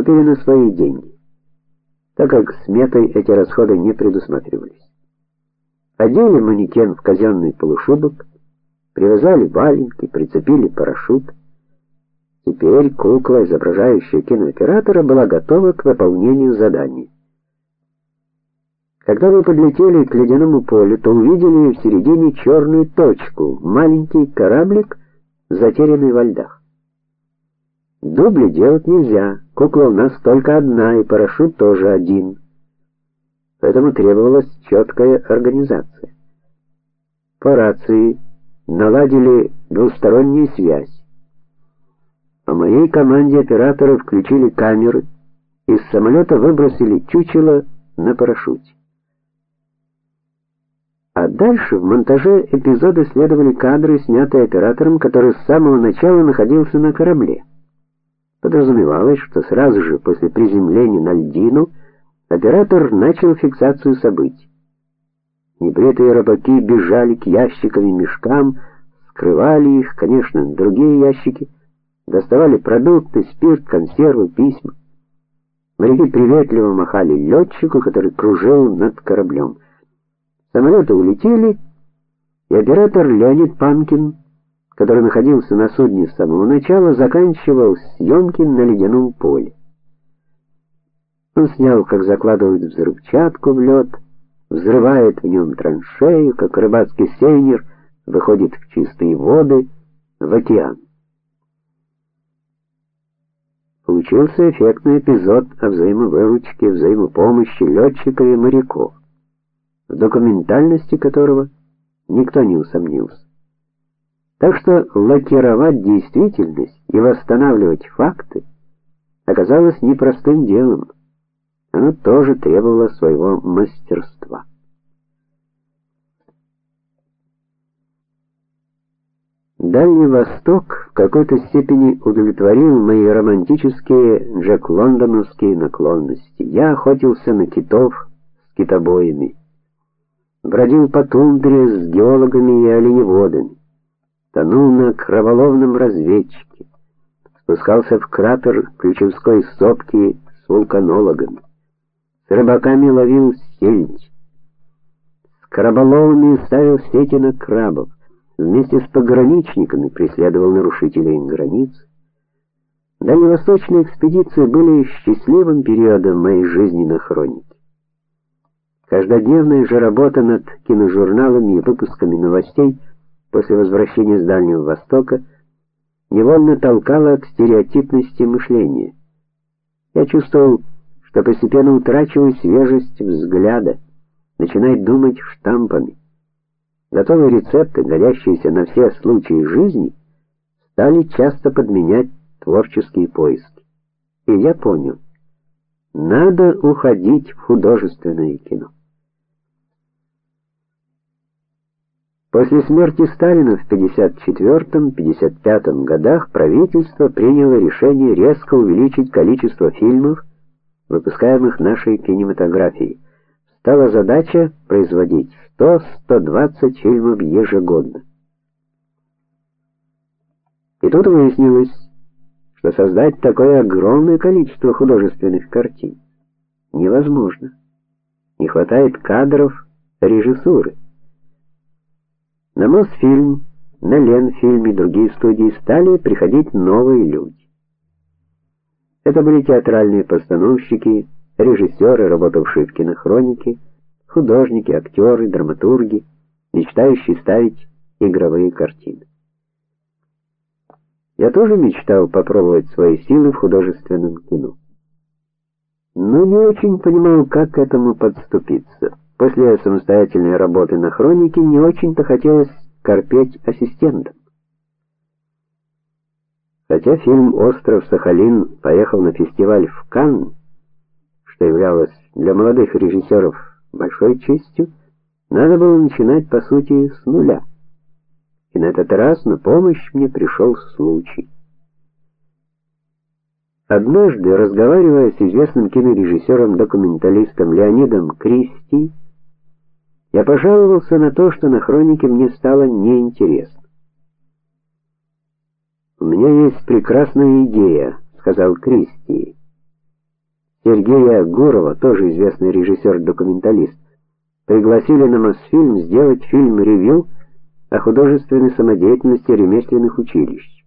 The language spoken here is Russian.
купили на свои деньги, так как сметой эти расходы не предусматривались. Одели манекен в казенный полушубок, привязали валенки, прицепили парашют. Теперь кукла, изображающая кинооператора, была готова к выполнению задания. Когда мы подлетели к ледяному полю, то увидели в середине черную точку, маленький кораблик, затерянный во льдах. Дубли делать нельзя. Кукла у нас только одна, и парашют тоже один. Поэтому требовалась четкая организация. По рации наладили двустороннюю связь. По моей команде операторы включили камеры, из самолета выбросили чучело на парашюте. А дальше в монтаже эпизода следовали кадры, снятые оператором, который с самого начала находился на корабле. Подразумевалось, что сразу же после приземления на льдину оператор начал фиксацию событий. Небритые рыбаки бежали к ящикам и мешкам, скрывали их, конечно, другие ящики, доставали продукты, спирт, консервы, письма. Моряки приветливо махали летчику, который кружил над кораблем. Самолеты улетели, и оператор Леонид Панкин который находился на судне с самого начала, заканчивал съемки на ледяном поле. Он снял, как закладывают взрывчатку в лед, взрывает в нем траншею, как рыбацкий сейнер выходит в чистые воды, в океан. Получился эффектный эпизод о взаимовыручке, взаимопомощи летчика и моряков, в документальности которого никто не усомнился. Так что лакировать действительность и восстанавливать факты оказалось непростым делом. Оно тоже требовало своего мастерства. Дальний Восток в какой-то степени удовлетворил мои романтические Джек Лондоновские наклонности. Я охотился на китов с китобоями, бродил по тундре с геологами и оленеводами тонул на кроволовном разведчике, спускался в кратер Ключевской сопки с вулканологами, с рыбаками ловил сельдь, с краболовами ставил сети на крабов, вместе с пограничниками преследовал нарушителей границ. Дальневосточные экспедиции были счастливым периодом моей жизни на хронике. Каждодневная же работа над киножурналами и выпусками новостей – после возвращения с Дальнего Востока невольно толкало к стереотипности мышления. Я чувствовал, что постепенно утрачиваю свежесть взгляда, начинаю думать штампами. Готовые рецепты, годящиеся на все случаи жизни, стали часто подменять творческие поиски. И я понял, надо уходить в художественное кино. После смерти Сталина в 54-55 годах правительство приняло решение резко увеличить количество фильмов, выпускаемых нашей кинематографией. Стала задача производить 100-120 фильмов ежегодно. И тут выяснилось, что создать такое огромное количество художественных картин невозможно. Не хватает кадров, режиссуры. На Мосфильм, на Ленфильм и другие студии стали приходить новые люди. Это были театральные постановщики, режиссеры, работавшие в кинохронике, художники, актеры, драматурги, мечтающие ставить игровые картины. Я тоже мечтал попробовать свои силы в художественном кино. Но не очень понимал, как к этому подступиться. После самостоятельной работы на хронике не очень-то хотелось корпеть ассистентом. Хотя фильм Остров Сахалин поехал на фестиваль в Канн, что являлось для молодых режиссеров большой честью, надо было начинать по сути с нуля. И на этот раз на помощь мне пришел случай. Однажды, разговаривая с известным кинорежиссером-документалистом Леонидом Кристи, я пожаловался на то, что на хронике мне стало неинтересно. У меня есть прекрасная идея, сказал Кристи. Сергея Гурова, тоже известный режиссер-документалист, пригласили на Мосфильм сделать фильм-ревью о художественной самодеятельности ремесленных училищ.